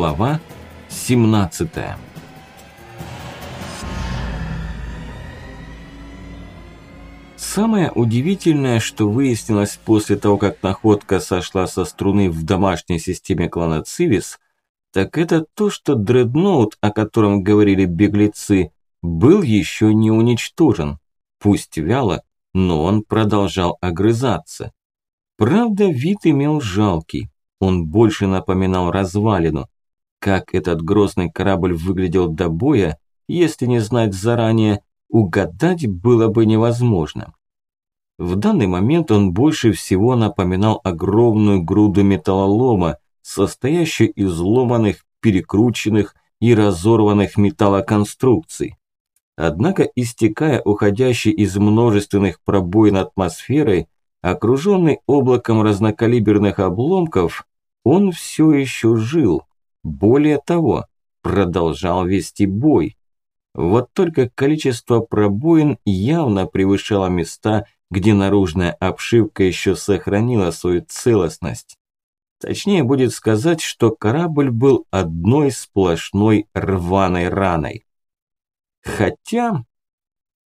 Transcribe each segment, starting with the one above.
Глава 17 Самое удивительное, что выяснилось после того, как находка сошла со струны в домашней системе клана Цивис, так это то, что дредноут, о котором говорили беглецы, был еще не уничтожен. Пусть вяло, но он продолжал огрызаться. Правда, вид имел жалкий. Он больше напоминал развалину. Как этот грозный корабль выглядел до боя, если не знать заранее, угадать было бы невозможно. В данный момент он больше всего напоминал огромную груду металлолома, состоящую из ломаных, перекрученных и разорванных металлоконструкций. Однако, истекая уходящей из множественных пробоин атмосферой, окруженный облаком разнокалиберных обломков, он все еще жил. Более того, продолжал вести бой. Вот только количество пробоин явно превышало места, где наружная обшивка еще сохранила свою целостность. Точнее будет сказать, что корабль был одной сплошной рваной раной. Хотя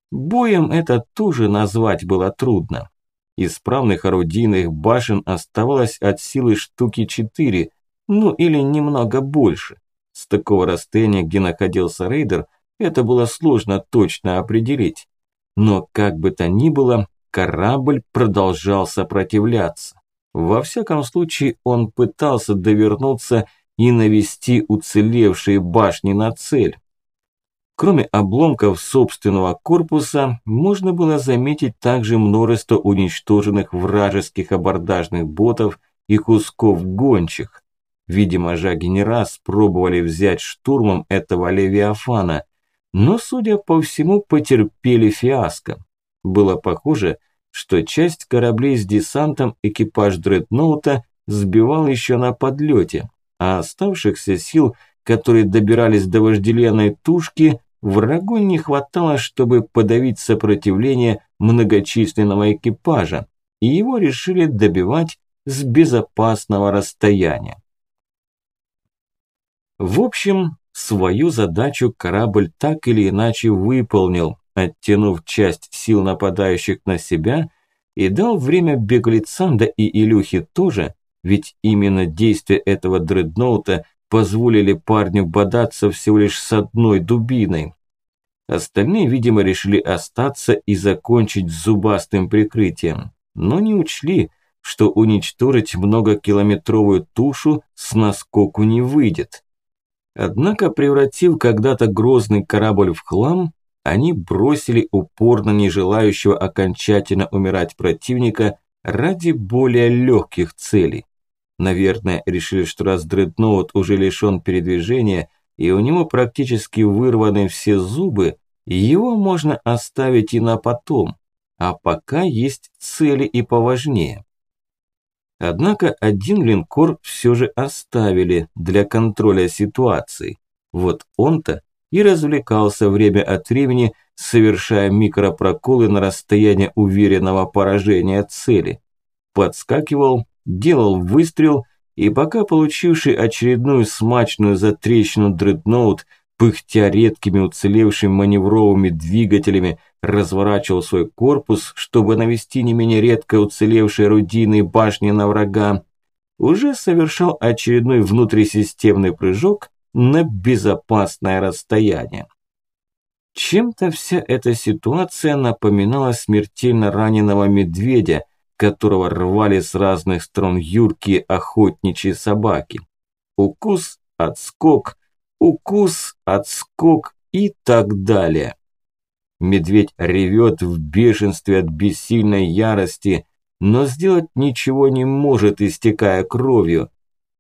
боем это тоже назвать было трудно. Исправных орудийных башен оставалось от силы штуки 4, ну или немного больше. С такого расстояния, где находился рейдер, это было сложно точно определить. Но как бы то ни было, корабль продолжал сопротивляться. Во всяком случае, он пытался довернуться и навести уцелевшие башни на цель. Кроме обломков собственного корпуса, можно было заметить также множество уничтоженных вражеских абордажных ботов и кусков гончих. Видимо, жаги не раз пробовали взять штурмом этого Левиафана, но, судя по всему, потерпели фиаско. Было похоже, что часть кораблей с десантом экипаж дредноута сбивал еще на подлете, а оставшихся сил, которые добирались до вожделенной тушки, врагу не хватало, чтобы подавить сопротивление многочисленного экипажа, и его решили добивать с безопасного расстояния. В общем, свою задачу корабль так или иначе выполнил, оттянув часть сил нападающих на себя и дал время беглецам, да и Илюхе тоже, ведь именно действия этого дредноута позволили парню бодаться всего лишь с одной дубиной. Остальные, видимо, решили остаться и закончить зубастым прикрытием, но не учли, что уничтожить многокилометровую тушу с наскоку не выйдет. Однако, превратив когда-то грозный корабль в хлам, они бросили упорно не желающего окончательно умирать противника ради более легких целей. Наверное, решили, что раз дредноут уже лишен передвижения и у него практически вырваны все зубы, его можно оставить и на потом, а пока есть цели и поважнее. Однако один линкор все же оставили для контроля ситуации. Вот он-то и развлекался время от времени, совершая микропроколы на расстояние уверенного поражения цели. Подскакивал, делал выстрел, и пока получивший очередную смачную затрещину дредноут, пыхтя редкими уцелевшими маневровыми двигателями, разворачивал свой корпус, чтобы навести не менее редко уцелевшие орудийные башни на врага, уже совершал очередной внутрисистемный прыжок на безопасное расстояние. Чем-то вся эта ситуация напоминала смертельно раненого медведя, которого рвали с разных сторон юркие охотничьи собаки. Укус, отскок, укус, отскок и так далее. Медведь ревет в бешенстве от бессильной ярости, но сделать ничего не может, истекая кровью.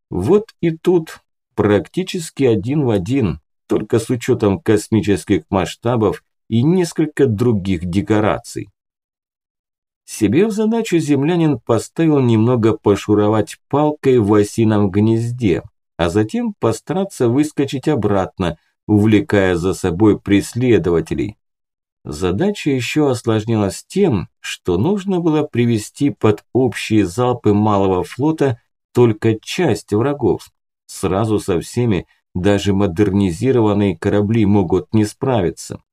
Вот и тут практически один в один, только с учетом космических масштабов и несколько других декораций. Себе в задачу землянин поставил немного пошуровать палкой в осином гнезде, а затем постараться выскочить обратно, увлекая за собой преследователей. Задача еще осложнилась тем, что нужно было привести под общие залпы малого флота только часть врагов, Сразу со всеми, даже модернизированные корабли могут не справиться.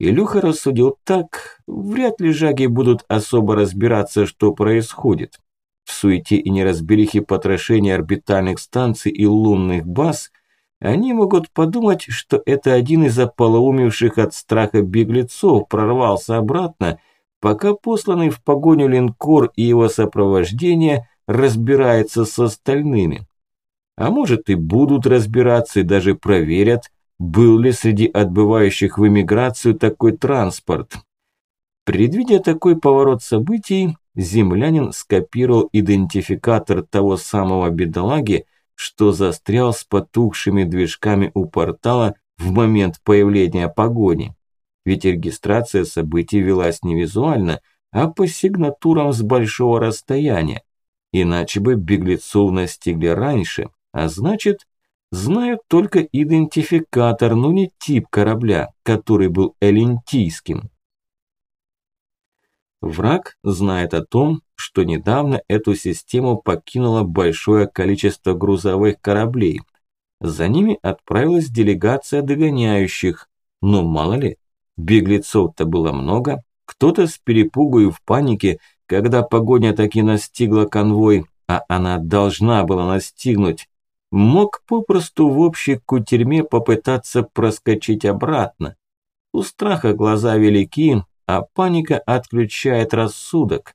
Илюха рассудил так, вряд ли жаги будут особо разбираться, что происходит. В суете и неразберихе потрошения орбитальных станций и лунных баз они могут подумать, что это один из ополоумевших от страха беглецов прорвался обратно, пока посланный в погоню линкор и его сопровождение разбирается с остальными. А может и будут разбираться и даже проверят, был ли среди отбывающих в эмиграцию такой транспорт. Предвидя такой поворот событий, землянин скопировал идентификатор того самого бедолаги, что застрял с потухшими движками у портала в момент появления погони. Ведь регистрация событий велась не визуально, а по сигнатурам с большого расстояния. Иначе бы беглецов настигли раньше, а значит, знают только идентификатор, но не тип корабля, который был элентийским. Враг знает о том, что недавно эту систему покинуло большое количество грузовых кораблей. За ними отправилась делегация догоняющих, но мало ли, беглецов-то было много, кто-то с перепугу и в панике, когда погоня таки настигла конвой, а она должна была настигнуть, мог попросту в общей кутерьме попытаться проскочить обратно. У страха глаза велики, а паника отключает рассудок.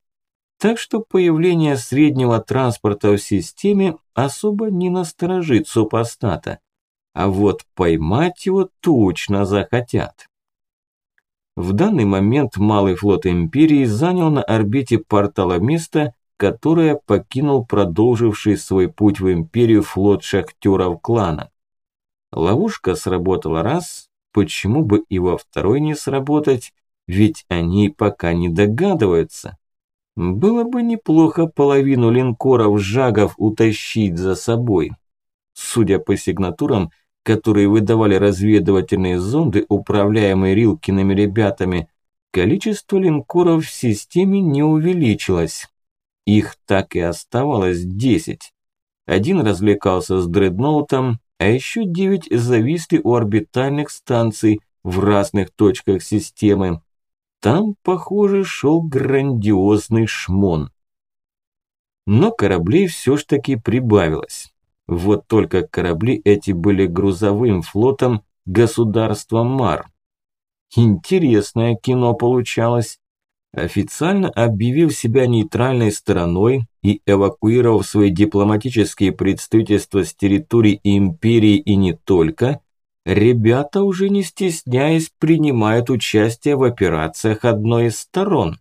Так что появление среднего транспорта в системе особо не насторожит супостата. А вот поймать его точно захотят. В данный момент малый флот Империи занял на орбите портала место, которое покинул продолживший свой путь в Империю флот шахтеров клана. Ловушка сработала раз, почему бы и во второй не сработать, ведь они пока не догадываются. Было бы неплохо половину линкоров Жагов утащить за собой. Судя по сигнатурам, которые выдавали разведывательные зонды, управляемые Рилкиными ребятами, количество линкоров в системе не увеличилось. Их так и оставалось десять. Один развлекался с дредноутом, а еще девять зависли у орбитальных станций в разных точках системы. Там, похоже, шел грандиозный шмон. Но кораблей все ж таки прибавилось. Вот только корабли эти были грузовым флотом государства Мар. Интересное кино получалось. Официально объявив себя нейтральной стороной и эвакуировав свои дипломатические представительства с территории империи и не только, ребята уже не стесняясь принимают участие в операциях одной из сторон.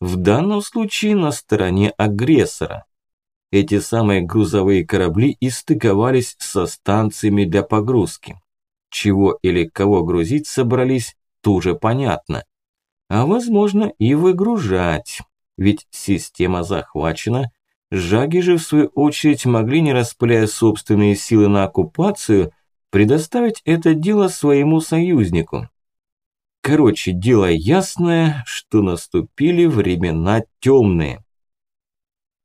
В данном случае на стороне агрессора. Эти самые грузовые корабли истыковались со станциями для погрузки. Чего или кого грузить собрались, тоже понятно. А возможно и выгружать, ведь система захвачена. Жаги же в свою очередь могли, не распыляя собственные силы на оккупацию, предоставить это дело своему союзнику. Короче, дело ясное, что наступили времена темные.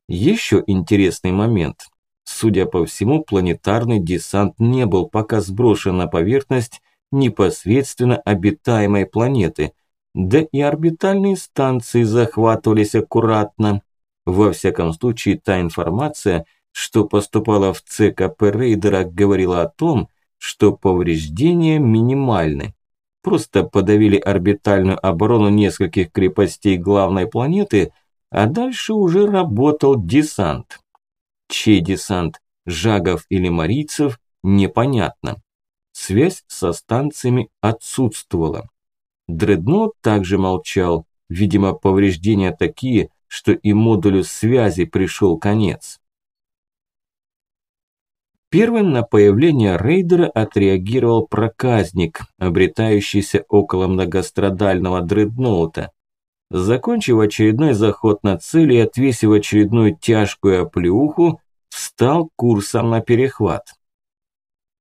Еще интересный момент. Судя по всему, планетарный десант не был пока сброшен на поверхность непосредственно обитаемой планеты, да и орбитальные станции захватывались аккуратно. Во всяком случае, та информация, что поступала в ЦКП рейдера, говорила о том, что повреждения минимальны. Просто подавили орбитальную оборону нескольких крепостей главной планеты, а дальше уже работал десант. Чей десант, жагов или марийцев, непонятно. Связь со станциями отсутствовала. Дредноут также молчал, видимо повреждения такие, что и модулю связи пришел конец. Первым на появление рейдера отреагировал проказник, обретающийся около многострадального дредноута. Закончив очередной заход на цель и отвесив очередную тяжкую оплеуху, встал курсом на перехват.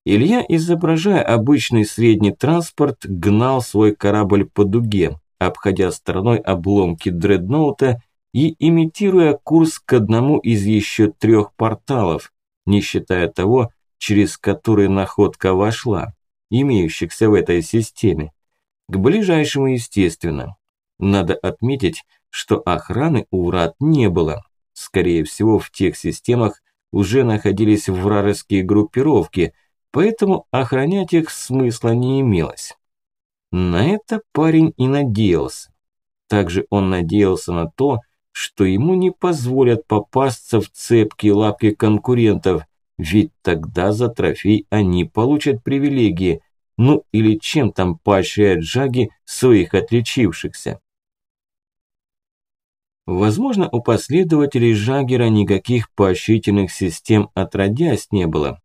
Илья, изображая обычный средний транспорт, гнал свой корабль по дуге, обходя стороной обломки дредноута и имитируя курс к одному из еще трех порталов, не считая того, через которые находка вошла, имеющихся в этой системе. К ближайшему, естественно. Надо отметить, что охраны у врат не было. Скорее всего, в тех системах уже находились вражеские группировки, поэтому охранять их смысла не имелось. На это парень и надеялся. Также он надеялся на то, что ему не позволят попасться в цепкие лапки конкурентов, ведь тогда за трофей они получат привилегии, ну или чем там поощряют джаги своих отличившихся. Возможно, у последователей Жагера никаких поощрительных систем отродясь не было.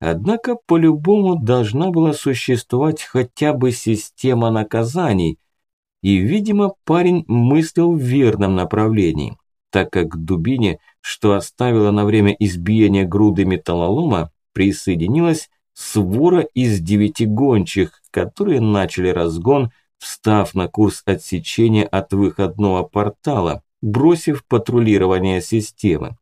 Однако по-любому должна была существовать хотя бы система наказаний. И, видимо, парень мыслил в верном направлении, так как к дубине, что оставила на время избиения груды металлолома, присоединилась свора из девяти гончих, которые начали разгон, встав на курс отсечения от выходного портала, бросив патрулирование системы.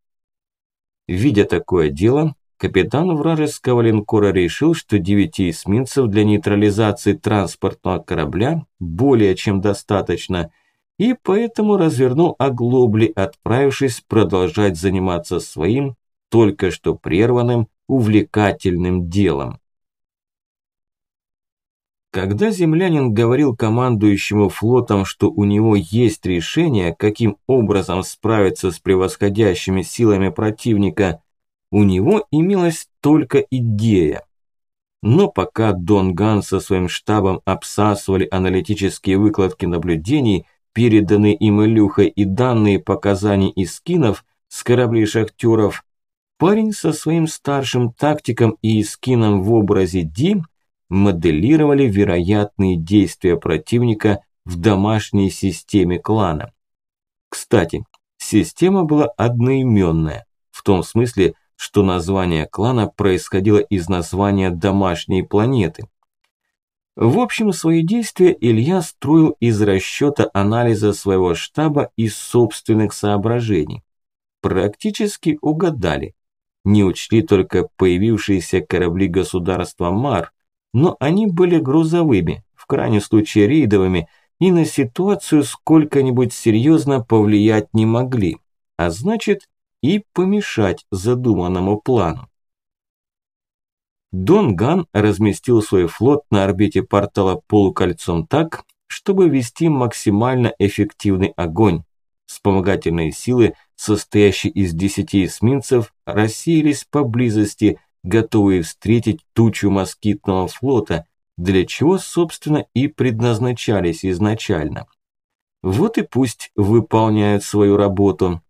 Видя такое дело, капитан вражеского линкора решил, что девяти эсминцев для нейтрализации транспортного корабля более чем достаточно, и поэтому развернул оглобли, отправившись продолжать заниматься своим, только что прерванным, увлекательным делом. Когда землянин говорил командующему флотом, что у него есть решение, каким образом справиться с превосходящими силами противника, у него имелась только идея. Но пока Дон Ган со своим штабом обсасывали аналитические выкладки наблюдений, переданные им Илюхой и данные показаний из скинов с кораблей шахтеров, парень со своим старшим тактиком и скином в образе Дим моделировали вероятные действия противника в домашней системе клана. Кстати, система была одноименная, в том смысле, что название клана происходило из названия домашней планеты. В общем, свои действия Илья строил из расчета анализа своего штаба и собственных соображений. Практически угадали. Не учли только появившиеся корабли государства Мар, но они были грузовыми, в крайнем случае рейдовыми, и на ситуацию сколько-нибудь серьезно повлиять не могли, а значит и помешать задуманному плану. Дон Ган разместил свой флот на орбите портала полукольцом так, чтобы вести максимально эффективный огонь. Вспомогательные силы, состоящие из десяти эсминцев, рассеялись поблизости, готовые встретить тучу москитного флота, для чего, собственно, и предназначались изначально. Вот и пусть выполняют свою работу.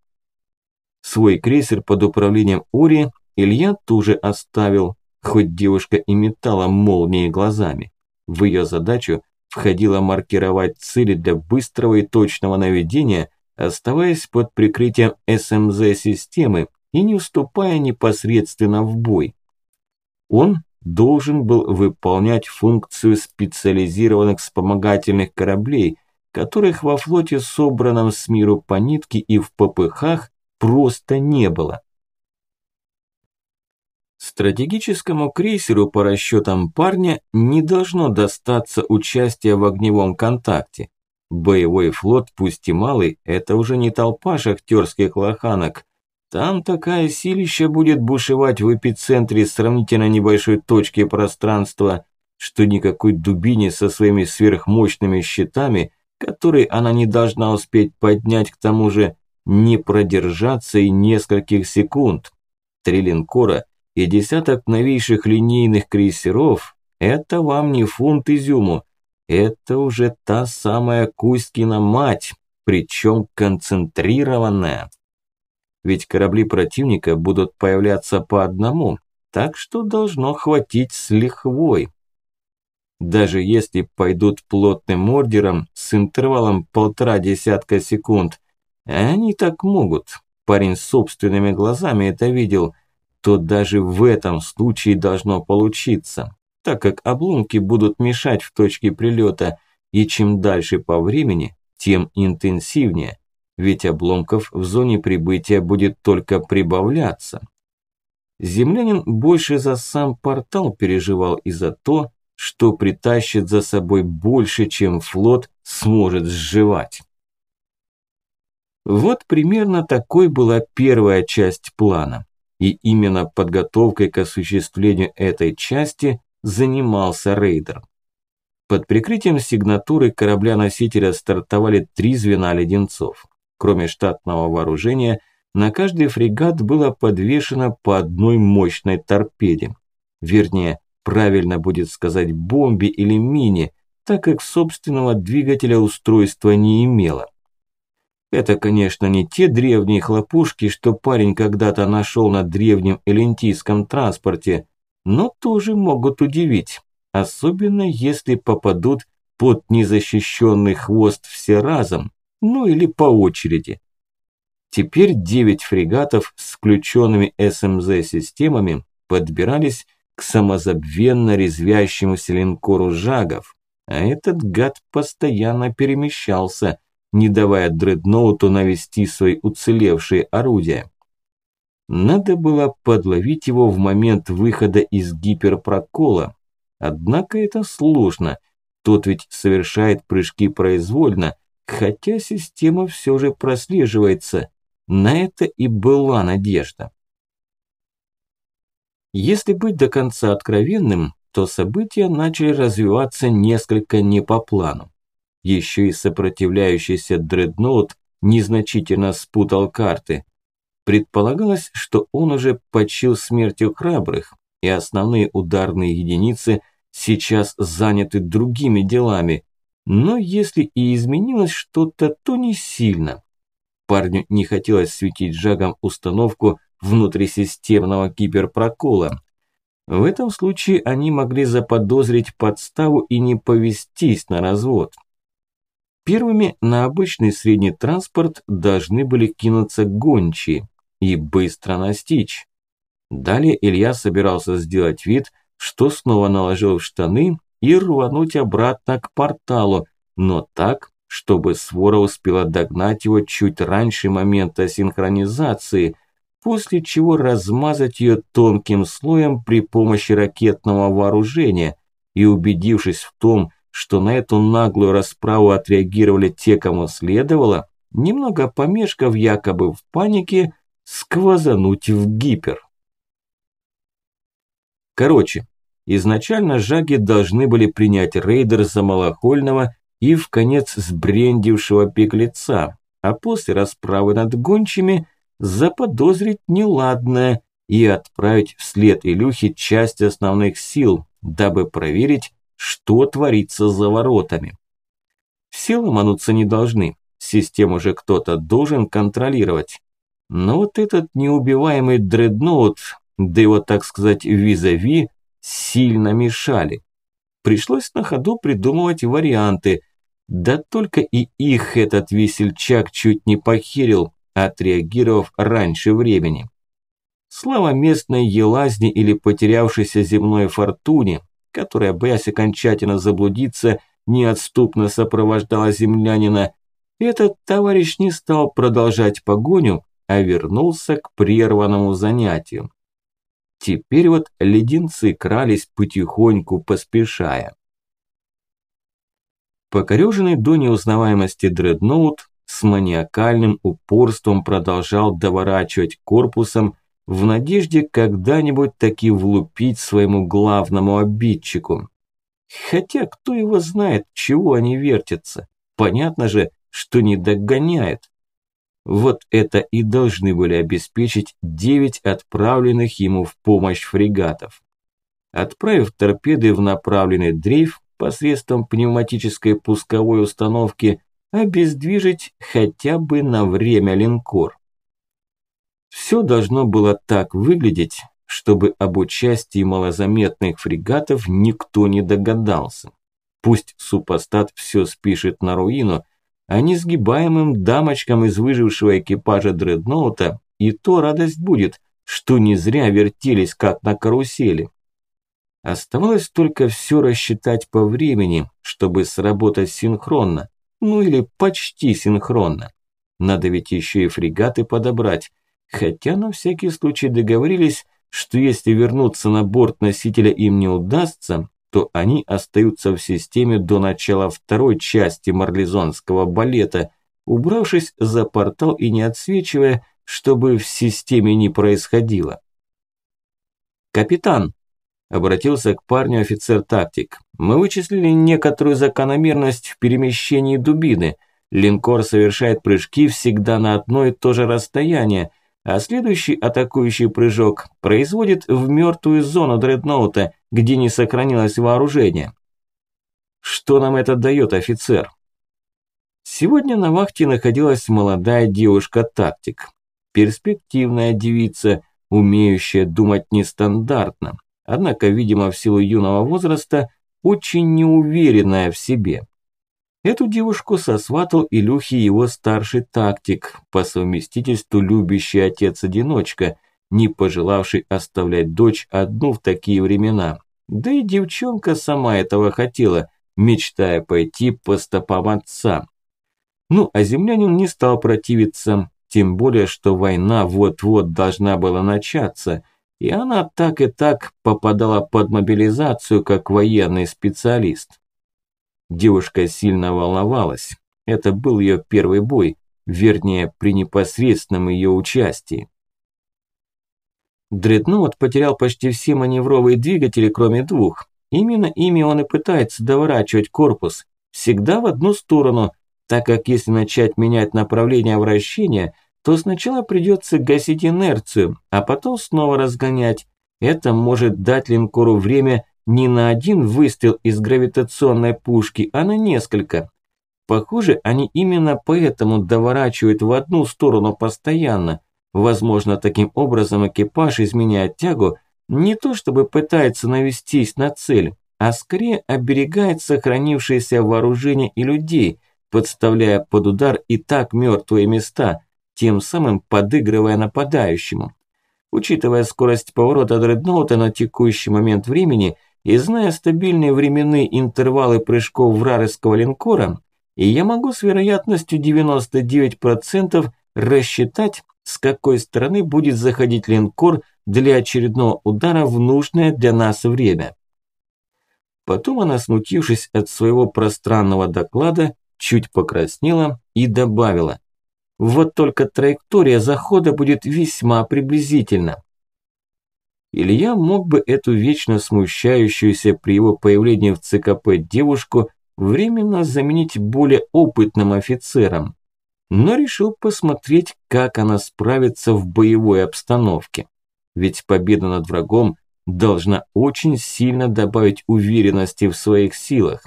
Свой крейсер под управлением Ури Илья тоже оставил, хоть девушка и метала молнии глазами. В ее задачу входило маркировать цели для быстрого и точного наведения, оставаясь под прикрытием СМЗ-системы и не уступая непосредственно в бой он должен был выполнять функцию специализированных вспомогательных кораблей, которых во флоте, собранном с миру по нитке и в ППХ, просто не было. Стратегическому крейсеру по расчетам парня не должно достаться участие в огневом контакте. Боевой флот, пусть и малый, это уже не толпа шахтерских лоханок, там такая силища будет бушевать в эпицентре сравнительно небольшой точки пространства, что никакой дубине со своими сверхмощными щитами, которые она не должна успеть поднять к тому же, не продержаться и нескольких секунд. Три линкора и десяток новейших линейных крейсеров – это вам не фунт изюму, это уже та самая Кузькина мать, причем концентрированная ведь корабли противника будут появляться по одному, так что должно хватить с лихвой. Даже если пойдут плотным ордером с интервалом полтора десятка секунд, они так могут, парень собственными глазами это видел, то даже в этом случае должно получиться, так как обломки будут мешать в точке прилета, и чем дальше по времени, тем интенсивнее ведь обломков в зоне прибытия будет только прибавляться. землянин больше за сам портал переживал и за то, что притащит за собой больше, чем флот сможет сживать. Вот примерно такой была первая часть плана. И именно подготовкой к осуществлению этой части занимался рейдер. Под прикрытием сигнатуры корабля-носителя стартовали три звена леденцов. Кроме штатного вооружения, на каждый фрегат было подвешено по одной мощной торпеде. Вернее, правильно будет сказать бомбе или мине, так как собственного двигателя устройства не имело. Это, конечно, не те древние хлопушки, что парень когда-то нашел на древнем элентийском транспорте, но тоже могут удивить, особенно если попадут под незащищенный хвост все разом, ну или по очереди. Теперь девять фрегатов с включенными СМЗ-системами подбирались к самозабвенно резвящемуся линкору «Жагов», а этот гад постоянно перемещался, не давая дредноуту навести свои уцелевшие орудия. Надо было подловить его в момент выхода из гиперпрокола. Однако это сложно. Тот ведь совершает прыжки произвольно, хотя система все же прослеживается. На это и была надежда. Если быть до конца откровенным, то события начали развиваться несколько не по плану. Еще и сопротивляющийся дредноут незначительно спутал карты. Предполагалось, что он уже почил смертью храбрых, и основные ударные единицы сейчас заняты другими делами. Но если и изменилось что-то, то не сильно. Парню не хотелось светить жагом установку внутрисистемного киберпрокола. В этом случае они могли заподозрить подставу и не повестись на развод. Первыми на обычный средний транспорт должны были кинуться гончие и быстро настичь. Далее Илья собирался сделать вид, что снова наложил в штаны и рвануть обратно к порталу, но так, чтобы свора успела догнать его чуть раньше момента синхронизации, после чего размазать ее тонким слоем при помощи ракетного вооружения и, убедившись в том, что на эту наглую расправу отреагировали те, кому следовало, немного помешков якобы в панике, сквозануть в гипер. Короче, изначально жаги должны были принять рейдер за малохольного и в конец сбрендившего беглеца, а после расправы над гончими заподозрить неладное и отправить вслед Илюхе часть основных сил, дабы проверить, что творится за воротами. Все ломануться не должны, систему же кто-то должен контролировать. Но вот этот неубиваемый дредноут, да его, так сказать, визави, сильно мешали. Пришлось на ходу придумывать варианты, да только и их этот весельчак чуть не похерил, отреагировав раньше времени. Слава местной елазни или потерявшейся земной фортуне, которая, боясь окончательно заблудиться, неотступно сопровождала землянина, этот товарищ не стал продолжать погоню, а вернулся к прерванному занятию. Теперь вот леденцы крались потихоньку, поспешая. Покореженный до неузнаваемости дредноут с маниакальным упорством продолжал доворачивать корпусом, в надежде когда-нибудь таки влупить своему главному обидчику. Хотя кто его знает, чего они вертятся. Понятно же, что не догоняют. Вот это и должны были обеспечить девять отправленных ему в помощь фрегатов. Отправив торпеды в направленный дрейф посредством пневматической пусковой установки, обездвижить хотя бы на время линкор. Все должно было так выглядеть, чтобы об участии малозаметных фрегатов никто не догадался. Пусть супостат все спишет на руину, а несгибаемым дамочкам из выжившего экипажа дредноута и то радость будет, что не зря вертелись как на карусели. Оставалось только все рассчитать по времени, чтобы сработать синхронно, ну или почти синхронно. Надо ведь еще и фрегаты подобрать, хотя на всякий случай договорились, что если вернуться на борт носителя им не удастся, то они остаются в системе до начала второй части марлезонского балета, убравшись за портал и не отсвечивая, чтобы в системе не происходило. «Капитан!» – обратился к парню офицер-тактик. «Мы вычислили некоторую закономерность в перемещении дубины. Линкор совершает прыжки всегда на одно и то же расстояние – а следующий атакующий прыжок производит в мертвую зону дредноута, где не сохранилось вооружение. Что нам это дает, офицер? Сегодня на вахте находилась молодая девушка-тактик. Перспективная девица, умеющая думать нестандартно, однако, видимо, в силу юного возраста, очень неуверенная в себе. Эту девушку сосватал Илюхи его старший тактик, по совместительству любящий отец-одиночка, не пожелавший оставлять дочь одну в такие времена. Да и девчонка сама этого хотела, мечтая пойти по стопам отца. Ну, а землянин не стал противиться, тем более, что война вот-вот должна была начаться, и она так и так попадала под мобилизацию как военный специалист. Девушка сильно волновалась. Это был ее первый бой, вернее, при непосредственном ее участии. Дредноут потерял почти все маневровые двигатели, кроме двух. Именно ими он и пытается доворачивать корпус, всегда в одну сторону, так как если начать менять направление вращения, то сначала придется гасить инерцию, а потом снова разгонять. Это может дать линкору время не на один выстрел из гравитационной пушки, а на несколько. Похоже, они именно поэтому доворачивают в одну сторону постоянно. Возможно, таким образом экипаж изменяет тягу не то чтобы пытается навестись на цель, а скорее оберегает сохранившееся вооружение и людей, подставляя под удар и так мертвые места, тем самым подыгрывая нападающему. Учитывая скорость поворота дредноута на текущий момент времени – и зная стабильные временные интервалы прыжков вражеского линкора, я могу с вероятностью 99% рассчитать, с какой стороны будет заходить линкор для очередного удара в нужное для нас время. Потом она, смутившись от своего пространного доклада, чуть покраснела и добавила. Вот только траектория захода будет весьма приблизительна. Илья мог бы эту вечно смущающуюся при его появлении в ЦКП девушку временно заменить более опытным офицером, но решил посмотреть, как она справится в боевой обстановке. Ведь победа над врагом должна очень сильно добавить уверенности в своих силах.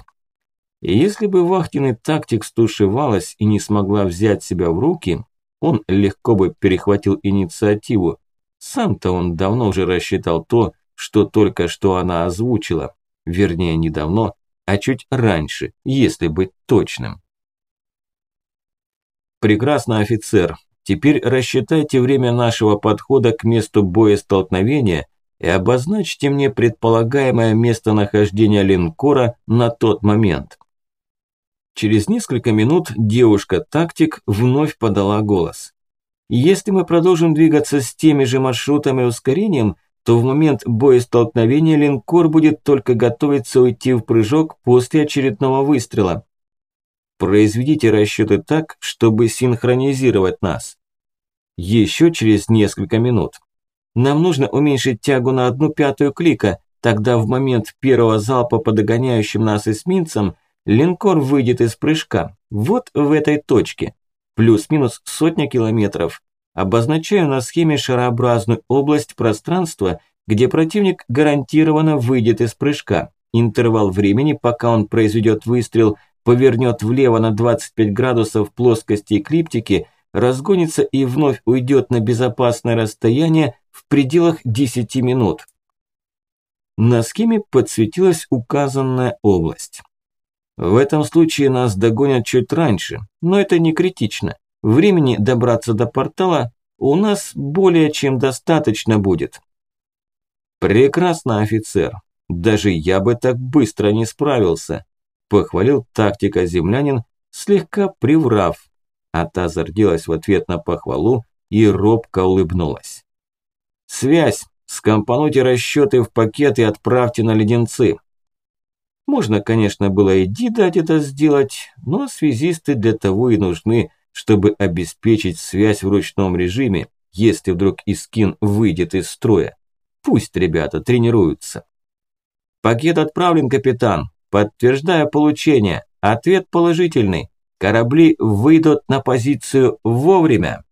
И если бы вахтенный тактик стушевалась и не смогла взять себя в руки, он легко бы перехватил инициативу, сам-то он давно уже рассчитал то, что только что она озвучила. Вернее, не давно, а чуть раньше, если быть точным. Прекрасно, офицер. Теперь рассчитайте время нашего подхода к месту боестолкновения и обозначьте мне предполагаемое местонахождение линкора на тот момент. Через несколько минут девушка-тактик вновь подала голос. Если мы продолжим двигаться с теми же маршрутами и ускорением, то в момент боестолкновения линкор будет только готовиться уйти в прыжок после очередного выстрела. Произведите расчеты так, чтобы синхронизировать нас. Еще через несколько минут. Нам нужно уменьшить тягу на одну пятую клика, тогда в момент первого залпа по догоняющим нас эсминцам линкор выйдет из прыжка, вот в этой точке плюс-минус сотня километров. Обозначаю на схеме шарообразную область пространства, где противник гарантированно выйдет из прыжка. Интервал времени, пока он произведет выстрел, повернет влево на 25 градусов плоскости эклиптики, разгонится и вновь уйдет на безопасное расстояние в пределах 10 минут. На схеме подсветилась указанная область. В этом случае нас догонят чуть раньше, но это не критично. Времени добраться до портала у нас более чем достаточно будет. Прекрасно, офицер. Даже я бы так быстро не справился, похвалил тактика землянин, слегка приврав. А та зарделась в ответ на похвалу и робко улыбнулась. «Связь!» Скомпонуйте расчеты в пакет и отправьте на леденцы. Можно, конечно, было и Ди дать это сделать, но связисты для того и нужны, чтобы обеспечить связь в ручном режиме, если вдруг Искин выйдет из строя. Пусть ребята тренируются. Пакет отправлен, капитан. Подтверждаю получение. Ответ положительный. Корабли выйдут на позицию вовремя.